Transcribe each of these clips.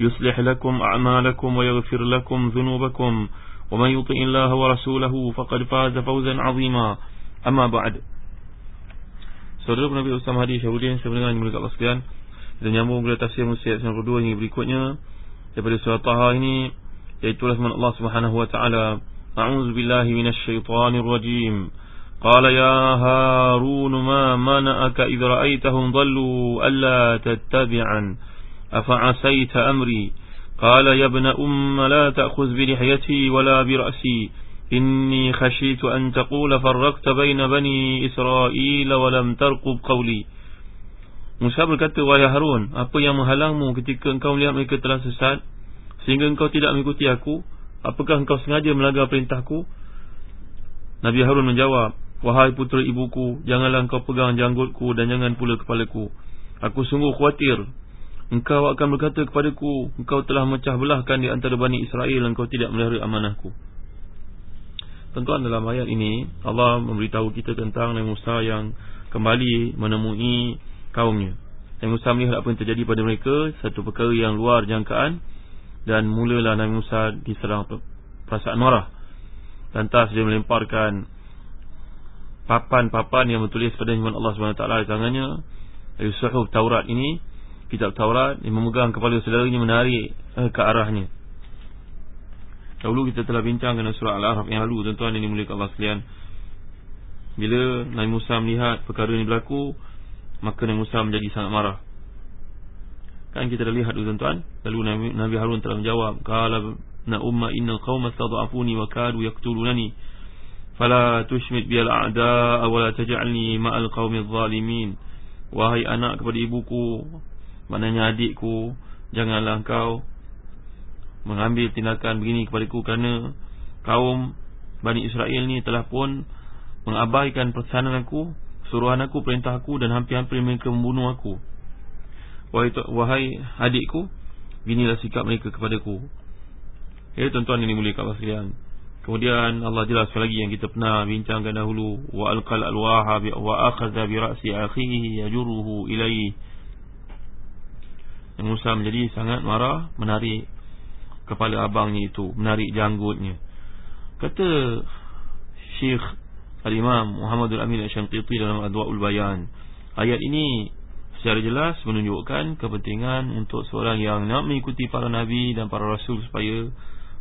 يصلح لكم أعمالكم ويغفر لكم ذنوبكم ومن يطع الله ورسوله فقد فاز فوزا عظيما أما بعد Saudara Nabi Ustaz Hadi Syahudin mendengar yang berdekat sekalian Kita nyambung kepada tafsir Musyid 92 yang berikutnya Daripada surah Taha ini Iaitulah semangat Allah Subhanahu Wa Taala. A'udzu billahi minasyaitonir rajim قال يا هارون ما منعك إذ رأيتهم ضلوا ألا تتبعا أفعسيت أمري قال يا ابن أم لا تأخذ بلحيتي ولا برأسي إني خشيت أن تقول فرقت بين بني إسرائيل ولم ترقب قولي Musa berkata, Wahai Harun, apa yang menghalangmu ketika engkau melihat mereka telah sesat Sehingga engkau tidak mengikuti aku Apakah engkau sengaja melanggar perintahku? Nabi Harun menjawab, Wahai putera ibuku, janganlah engkau pegang janggutku dan jangan pula kepalaku Aku sungguh khawatir Engkau akan berkata kepadaku Engkau telah mecah belahkan di antara Bani Israel Engkau tidak melihara amanahku. Tentuan dalam ayat ini Allah memberitahu kita tentang Nabi Musa yang kembali menemui kaumnya. Nabi Musa melihat apa yang terjadi pada mereka Satu perkara yang luar jangkaan Dan mulalah Nabi Musa diserang perasaan marah. Lantas dia melemparkan Papan-papan yang bertulis pada Allah SWT di tangannya. Dari suhuf Taurat ini kitab Taurat yang memegang kepala saudaranya menarik eh, ke arahnya. Dahulu kita telah bincang dengan surah Al-Araf yang lalu tuan-tuan ini mulia Allah sekalian. Bila Nabi Musa melihat perkara ini berlaku, maka Nabi Musa menjadi sangat marah. Kan kita dah lihat tuan-tuan, lalu Nabi, Nabi Harun telah menjawab, "Qala na umma innal qauma stad'afuni wa kadu yaqtulunani." Fala tushmit bil a'da wa la taj'alni ma'al qaumidh zalimin. Wahai anak kepada ibuku, Maknanya adikku Janganlah kau Mengambil tindakan begini kepadaku Kerana kaum Bani Israel ni telah pun Mengabaikan pesanan aku Suruhan aku, perintah aku Dan hampir-hampir mereka membunuh aku. Wahai, wahai adikku Beginilah sikap mereka kepadaku. Ya tuan-tuan ini mulia kat Kemudian Allah jelas lagi yang kita pernah bincangkan dahulu. Wa alqal alwaha wa akhadha bi ra'si akhihi yajuruhu ilayhi Musa menjadi sangat marah Menarik kepala abangnya itu Menarik janggutnya. Kata Syekh Al-Imam Muhammadul Amin Al-Shanqiti dalam Adwa'ul Bayan Ayat ini secara jelas menunjukkan kepentingan untuk seorang yang nak mengikuti para Nabi dan para Rasul Supaya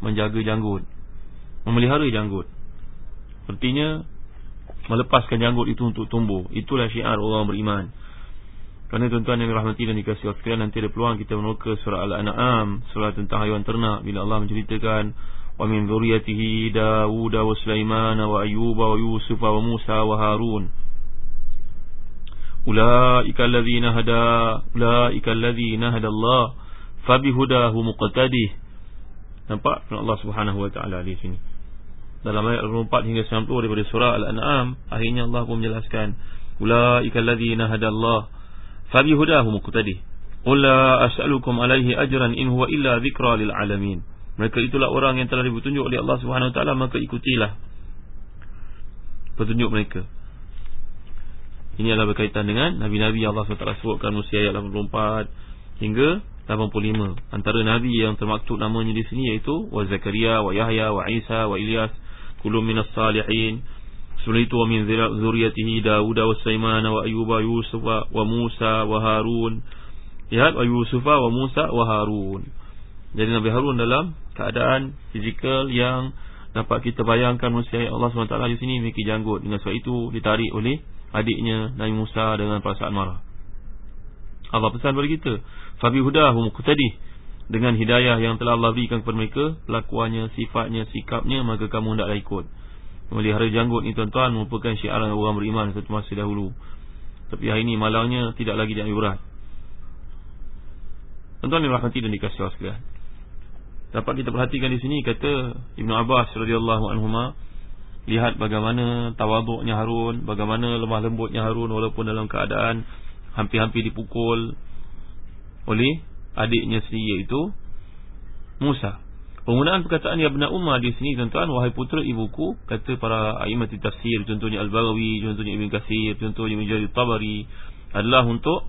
menjaga janggut Memelihara janggut. Artinya Melepaskan janggut itu untuk tumbuh. Itulah syiar orang beriman kerana tuan-tuan yang rahmati dan dikasih waktu nanti ada peluang kita menuka surah Al-An'am, surah tentang haiwan ternak bila Allah menceritakan wa min dzurriyyatihi Daud wa Sulaiman wa Ayyub wa Yusuf wa Musa wa Harun. Ulaika alladhina hada ulaika alladhina hada Allah fabihudahu muqtadih. Nampak Allah Subhanahu wa taala di sini. Dalam ayat 24 hingga 90 daripada surah Al-An'am, akhirnya Allah pun menjelaskan ulaika alladhina hada Allah Fabi hudahu muqtadi. Qul la as'alukum alaihi ajran in huwa illa dzikra lil alamin. Mereka itulah orang yang telah ditunjuk oleh Allah Subhanahu wa taala maka ikutilah petunjuk mereka. Ini adalah berkaitan dengan nabi-nabi Allah SWT sebutkan musia ayat 84 hingga 85. Antara nabi yang termaktub namanya di sini iaitu wa Zakaria, wa Yahya, wa Isa, wa Ilyas, kullu minas salihin. Wa Yusuf wa Musa wa Harun. Lihat wa Yusuf wa Musa wa Harun. Jadi Nabi Harun dalam keadaan fizikal yang dapat kita bayangkan manusia Allah SWT di sini memiliki janggut dengan sebab itu ditarik oleh adiknya Nabi Musa dengan perasaan marah Allah pesan kepada kita fabi hudahu muqtadi dengan hidayah yang telah Allah berikan kepada mereka lakuannya sifatnya sikapnya maka kamu hendaklah ikut memelihara janggut ni tuan-tuan merupakan syiar orang beriman satu masa dahulu. Tapi hari ini malangnya tidak lagi diambil berat. Tuan-tuan yang rahmati dan dikasih Allah sekalian. Dapat kita perhatikan di sini kata Ibn Abbas radhiyallahu anhuma lihat bagaimana tawaduknya Harun, bagaimana lemah lembutnya Harun walaupun dalam keadaan hampir-hampir dipukul oleh adiknya sendiri iaitu Musa. Penggunaan perkataan ya benar Umar di sini tuan-tuan wahai putera ibuku kata para aimat tafsir contohnya Al-Baghawi, contohnya Ibn Katsir, contohnya Ibn Jarir Tabari adalah untuk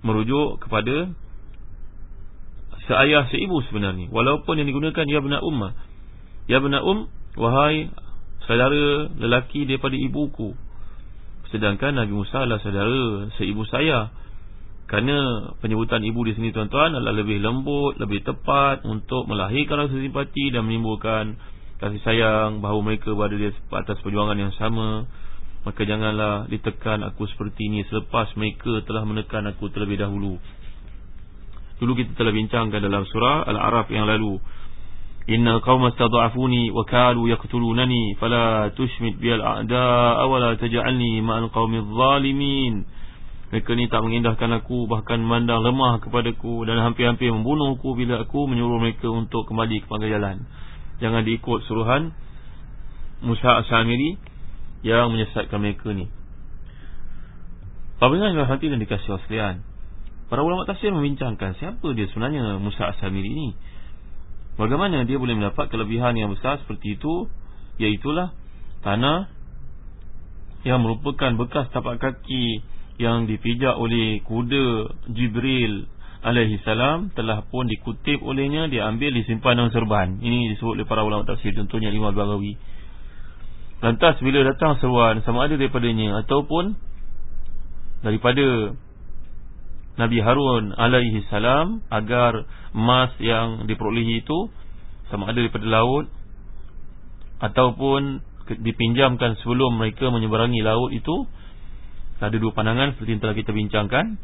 merujuk kepada seayah seibu sebenarnya. Walaupun yang digunakan ya benar ummah ya benar um wahai saudara lelaki daripada ibuku. Sedangkan Nabi Musa adalah saudara seibu saya kerana penyebutan ibu di sini tuan-tuan adalah lebih lembut lebih tepat untuk melahirkan rasa simpati dan menimbulkan kasih sayang bahawa mereka berada di atas perjuangan yang sama maka janganlah ditekan aku seperti ini selepas mereka telah menekan aku terlebih dahulu Dulu kita telah bincangkan dalam surah Al-A'raf yang lalu. Inna qauma stad'afuni wa kalu yaqtulunani fala tushmit bil a'da'a wa la taj'alni ma'al qaumidh zalimin. Mereka ni tak mengindahkan aku bahkan memandang lemah kepadaku dan hampir-hampir membunuhku bila aku menyuruh mereka untuk kembali ke pangkal jalan. Jangan diikut suruhan Musa As-Samiri yang menyesatkan mereka ni. Apabila yang hati dan dikasih waslian Para ulama tafsir membincangkan siapa dia sebenarnya Musa As-Samiri ini. Bagaimana dia boleh mendapat kelebihan yang besar seperti itu? Iaitulah tanah yang merupakan bekas tapak kaki yang dipijak oleh kuda Jibril alaihi salam telah pun dikutip olehnya diambil disimpan dalam serban. Ini disebut oleh para ulama tafsir contohnya Imam Al-Baghawi. Lantas bila datang seruan sama ada daripadanya ataupun daripada Nabi Harun alaihi salam agar emas yang diperolehi itu sama ada daripada laut ataupun dipinjamkan sebelum mereka menyeberangi laut itu ada dua pandangan seperti yang telah kita bincangkan.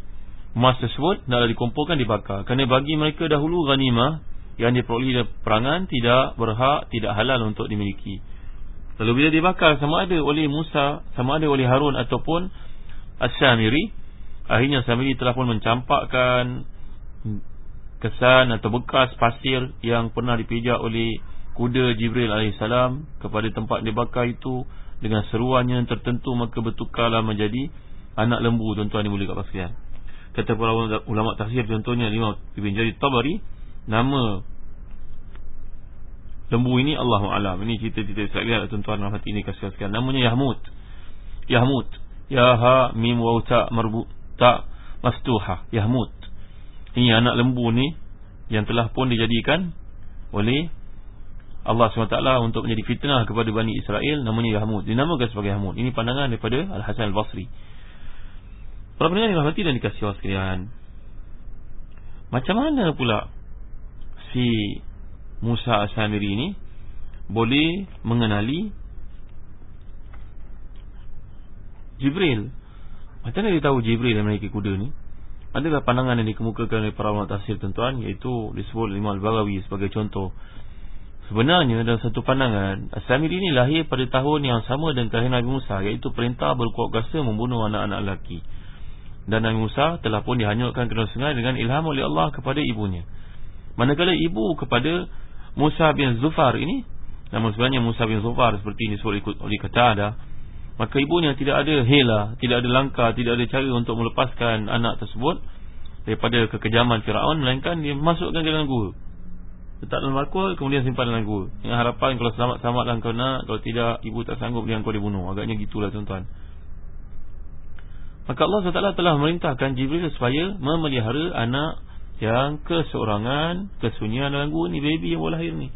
Emas tersebut hendaklah dikumpulkan dibakar. Kerana bagi mereka dahulu ghanimah yang diperolehi dari perangan tidak berhak tidak halal untuk dimiliki. Lalu bila dibakar sama ada oleh Musa sama ada oleh Harun ataupun As-Samiri Akhirnya Samiri telah pun mencampakkan kesan atau bekas pasir yang pernah dipijak oleh kuda Jibril AS kepada tempat dibakar itu dengan seruannya tertentu maka bertukarlah menjadi anak lembu tuan-tuan yang boleh kat sekalian. Kata para ulama tafsir contohnya Imam Ibn Jarir Tabari nama lembu ini Allahu alam. Ini cerita-cerita sekalian tuan-tuan rahmat ini kasih sekalian. Namanya Yahmud. Yahmud. Ya ha mim wa ta marbut tak maftuha yahmud ini anak lembu ni yang telah pun dijadikan oleh Allah SWT untuk menjadi fitnah kepada Bani Israel namanya Yahmud dinamakan sebagai Yahmud ini pandangan daripada Al-Hasan Al-Basri para pendengar yang rahmati dan dikasih Allah sekalian macam mana pula si Musa As-Samiri ini boleh mengenali Jibril macam mana dia tahu Jibril yang menaiki kuda ni? Adakah pandangan yang dikemukakan oleh para ulama tafsir tuan-tuan iaitu disebut Imam Al-Baghawi sebagai contoh. Sebenarnya dalam satu pandangan, As-Samiri ini lahir pada tahun yang sama dengan kelahiran Nabi Musa iaitu perintah berkuat kuasa membunuh anak-anak lelaki. Dan Nabi Musa telah pun dihanyutkan ke dalam sungai dengan ilham oleh Allah kepada ibunya. Manakala ibu kepada Musa bin Zufar ini, nama sebenarnya Musa bin Zufar seperti ini disebut oleh kata ada, Maka ibunya tidak ada hela, tidak ada langkah, tidak ada cara untuk melepaskan anak tersebut daripada kekejaman Firaun melainkan dia masukkan ke dalam gua. Letak dalam bakul kemudian simpan dalam gua. Dengan harapan kalau selamat selamatlah kau nak, kalau tidak ibu tak sanggup dia kau dibunuh. Agaknya gitulah tuan-tuan. Maka Allah SWT telah memerintahkan Jibril supaya memelihara anak yang keseorangan, kesunyian dalam gua ni baby yang baru lahir ni.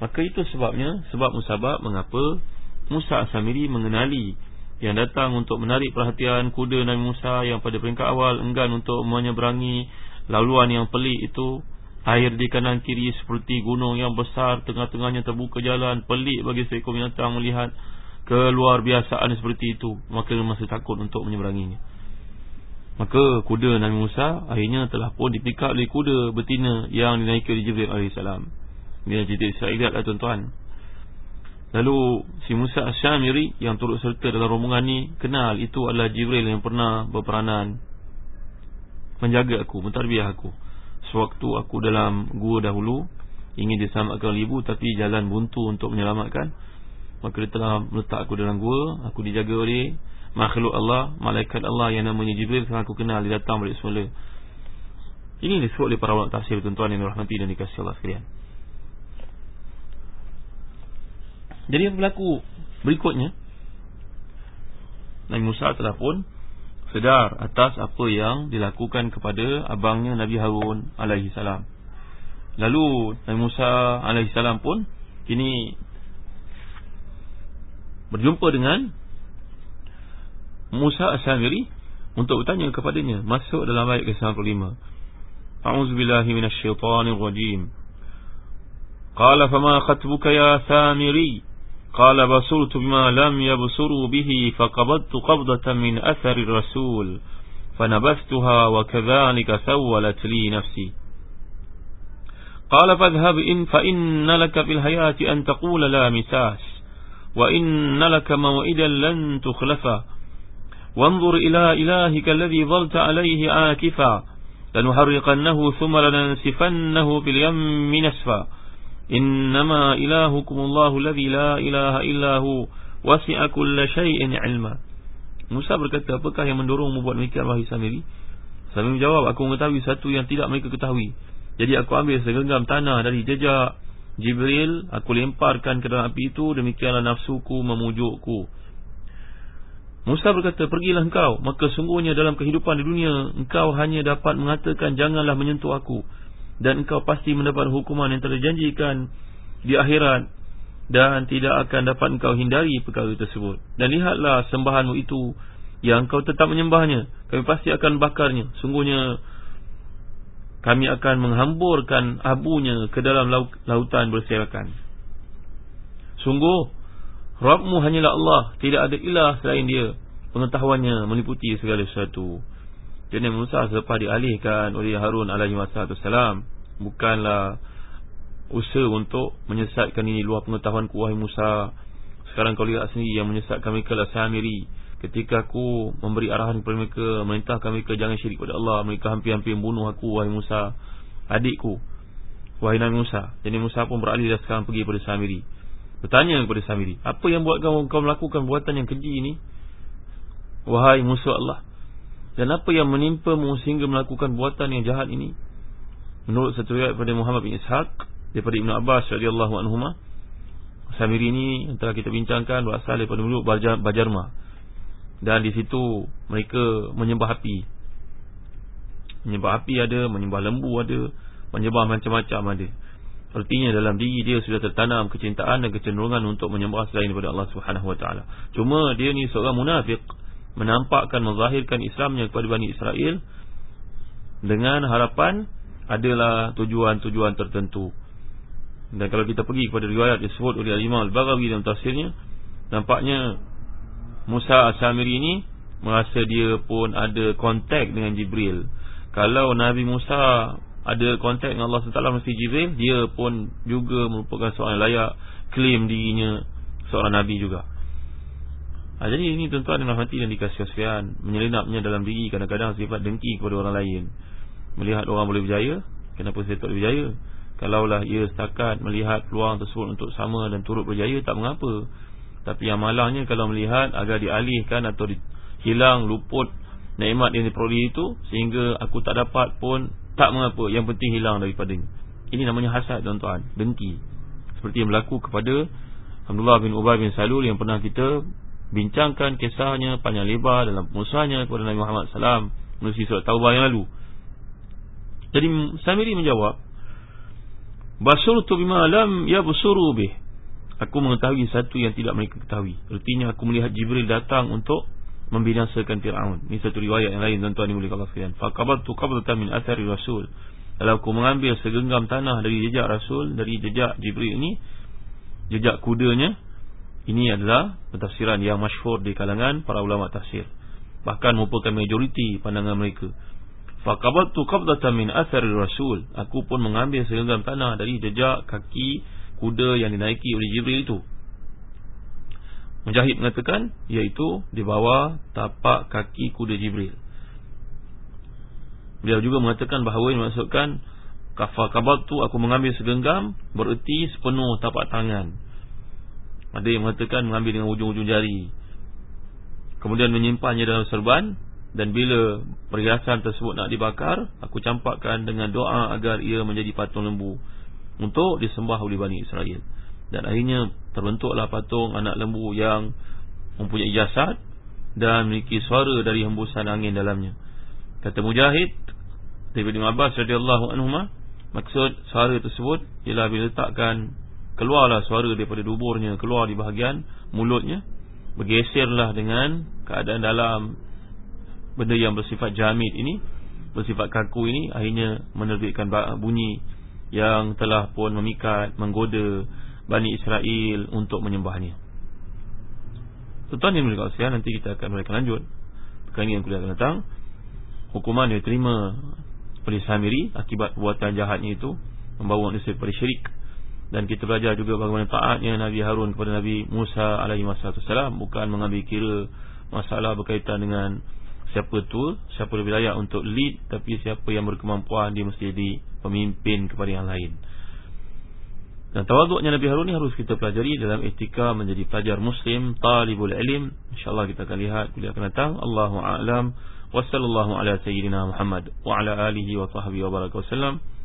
Maka itu sebabnya, sebab musabab mengapa Musa As-Samiri mengenali yang datang untuk menarik perhatian kuda Nabi Musa yang pada peringkat awal enggan untuk menyeberangi laluan yang pelik itu Air di kanan kiri seperti gunung yang besar Tengah-tengahnya terbuka jalan Pelik bagi seekor binatang melihat Keluar biasaan seperti itu. Maka masih takut untuk menyeberanginya. Maka kuda Nabi Musa Akhirnya telah pun dipikap oleh kuda betina Yang dinaiki oleh Jibril AS Ini cerita Israeliat lah tuan-tuan. Lalu si Musa Asyamiri Yang turut serta dalam rombongan ni Kenal itu adalah Jibril yang pernah berperanan Menjaga aku, mentarbiah aku Sewaktu aku dalam gua dahulu Ingin diselamatkan ibu Tapi jalan buntu untuk menyelamatkan. Maka dia telah meletak aku dalam gua Aku dijaga oleh makhluk Allah Malaikat Allah yang namanya Jibril Sekarang aku kenal dia datang balik semula. Ini disebut oleh para ulama tafsir Tuan-tuan yang rahmati dan dikasih Allah sekalian. Jadi yang berlaku berikutnya Nabi Musa telah pun sedar atas apa yang dilakukan kepada abangnya Nabi Harun alaihi salam. Lalu Nabi Musa alaihi salam pun kini berjumpa dengan Musa As-Samiri untuk bertanya kepadanya masuk dalam ayat ke-95. A'udzubillahi minasyaitonir rajim. Qala fama khatbuka ya Samiri? قال بصرت بما لم يبصروا به فقبضت قبضة من أثر الرسول فنبثتها وكذلك سولت لي نفسي. قال فاذهب إن فإن لك في الحياة أن تقول لا مساس وإن لك موئدا لن تخلفا وانظر إلى إلهك الذي ظلت عليه آكفا لنحرقنه ثم لننسفنه في اليم نسفا. Innama ilahukumullahu alladhi la ilaha illahu wasi'a kulla shay'in ilma. Musa berkata, apakah yang mendorongmu buat demikian wahai Samiri? Samiri menjawab, aku mengetahui satu yang tidak mereka ketahui. Jadi aku ambil segenggam tanah dari jejak Jibril, aku lemparkan ke dalam api itu, demikianlah nafsuku memujukku. Musa berkata, pergilah engkau, maka sungguhnya dalam kehidupan di dunia, engkau hanya dapat mengatakan, janganlah menyentuh aku dan engkau pasti mendapat hukuman yang telah dijanjikan di akhirat dan tidak akan dapat engkau hindari perkara tersebut. Dan lihatlah sembahanmu itu yang engkau tetap menyembahnya. Kami pasti akan bakarnya. Sungguhnya kami akan menghamburkan abunya ke dalam lautan berserakan. Sungguh Rabbmu hanyalah Allah. Tidak ada ilah selain dia. Pengetahuannya meliputi segala sesuatu jadi Musa selepas dialihkan oleh Harun alaihi wasallam bukanlah usaha untuk menyesatkan ini luar pengetahuan ku wahai Musa. Sekarang kau lihat sendiri yang menyesatkan mereka lah Samiri. Ketika aku memberi arahan kepada mereka, merintahkan mereka jangan syirik kepada Allah, mereka hampir-hampir membunuh aku wahai Musa, adikku. Wahai Nabi Musa. Jadi Musa pun beralih dan sekarang pergi kepada Samiri. Bertanya kepada Samiri, apa yang buat kau, kau melakukan buatan yang keji ini? Wahai Musa Allah, dan apa yang menimpa sehingga melakukan buatan yang jahat ini? Menurut satu riwayat daripada Muhammad bin Ishaq daripada Ibn Abbas radhiyallahu anhu Samiri ini yang telah kita bincangkan berasal daripada Bajar, Bajarma. Dan di situ mereka menyembah api. Menyembah api ada, menyembah lembu ada, menyembah macam-macam ada. Artinya dalam diri dia sudah tertanam kecintaan dan kecenderungan untuk menyembah selain daripada Allah Subhanahu Wa Taala. Cuma dia ni seorang munafik menampakkan menzahirkan Islamnya kepada Bani Israel dengan harapan adalah tujuan-tujuan tertentu. Dan kalau kita pergi kepada riwayat disebut oleh Imam Al-Baghawi dalam tafsirnya, nampaknya Musa As-Samiri ini merasa dia pun ada kontak dengan Jibril. Kalau Nabi Musa ada kontak dengan Allah SWT mesti Jibril, dia pun juga merupakan seorang layak klaim dirinya seorang Nabi juga. Ha, jadi ini tuan-tuan yang hati dan dikasih sekalian Menyelinapnya dalam diri kadang-kadang sifat dengki kepada orang lain. Melihat orang boleh berjaya Kenapa saya tak berjaya? Kalaulah ia setakat melihat peluang tersebut untuk sama dan turut berjaya Tak mengapa. Tapi yang malangnya kalau melihat agar dialihkan atau hilang luput Nikmat yang diperoleh itu Sehingga aku tak dapat pun Tak mengapa. Yang penting hilang daripada ini Ini namanya hasad tuan-tuan. Dengki. Seperti yang berlaku kepada Alhamdulillah bin Ubay bin Salul Yang pernah kita bincangkan kisahnya panjang lebar dalam pengusahannya kepada Nabi Muhammad SAW melalui surat Taubah yang lalu. Jadi Samiri menjawab, Basurtu bima lam yabsuru bih. Aku mengetahui satu yang tidak mereka ketahui. Artinya aku melihat Jibril datang untuk membinasakan Fir'aun. Ini satu riwayat yang lain tuan-tuan yang boleh kalau sekalian. Faqabartu qabratan min athari rasul. Kalau aku mengambil segenggam tanah dari jejak Rasul Dari jejak Jibril ini Jejak kudanya Ini adalah pentafsiran yang masyhur di kalangan para ulama tafsir. Bahkan merupakan majoriti pandangan mereka. Faqabattu qabdatan min athari Rasul. Aku pun mengambil segenggam tanah dari jejak kaki kuda yang dinaiki oleh Jibril itu. Mujahid mengatakan Iaitu di bawah tapak kaki kuda Jibril. Beliau juga mengatakan bahawa yang maksudkan kabal tu aku mengambil segenggam Bererti sepenuh tapak tangan Ada yang mengatakan mengambil dengan ujung-ujung jari. Kemudian menyimpannya dalam serban. Dan bila perhiasan tersebut nak dibakar Aku campakkan dengan doa agar ia menjadi patung lembu Untuk disembah oleh Bani Israel. Dan akhirnya terbentuklah patung anak lembu yang Mempunyai jasad Dan memiliki suara dari hembusan angin dalamnya. Kata Mujahid Daripada Ibn Abbas radhiyallahu anhu maksud suara tersebut ialah bila letakkan keluarlah suara daripada duburnya keluar di bahagian mulutnya. Bergeserlah dengan keadaan dalam benda yang bersifat jamid ini bersifat kaku ini akhirnya menerbitkan bunyi yang telah pun memikat menggoda Bani Israel untuk menyembahnya. Tuan-tuan yang mulia nanti kita akan mulakan lanjut. Perkara yang kuliah akan datang. Hukuman yang diterima oleh Samiri akibat buatan jahatnya itu membawa manusia kepada syirik dan kita belajar juga bagaimana taatnya Nabi Harun kepada Nabi Musa alaihi wasallam bukan mengambil kira masalah berkaitan dengan siapa tu, siapa lebih layak untuk lead tapi siapa yang berkemampuan dia mesti jadi pemimpin kepada yang lain. Dan tawaduknya Nabi Harun ini harus kita pelajari dalam etika menjadi pelajar muslim, talibul ilim. Insya-Allah kita akan lihat kuliah akan datang. Allahu a'lam. Wassallallahu ala sayyidina Muhammad wa ala alihi wa sahbihi wa baraka wasallam.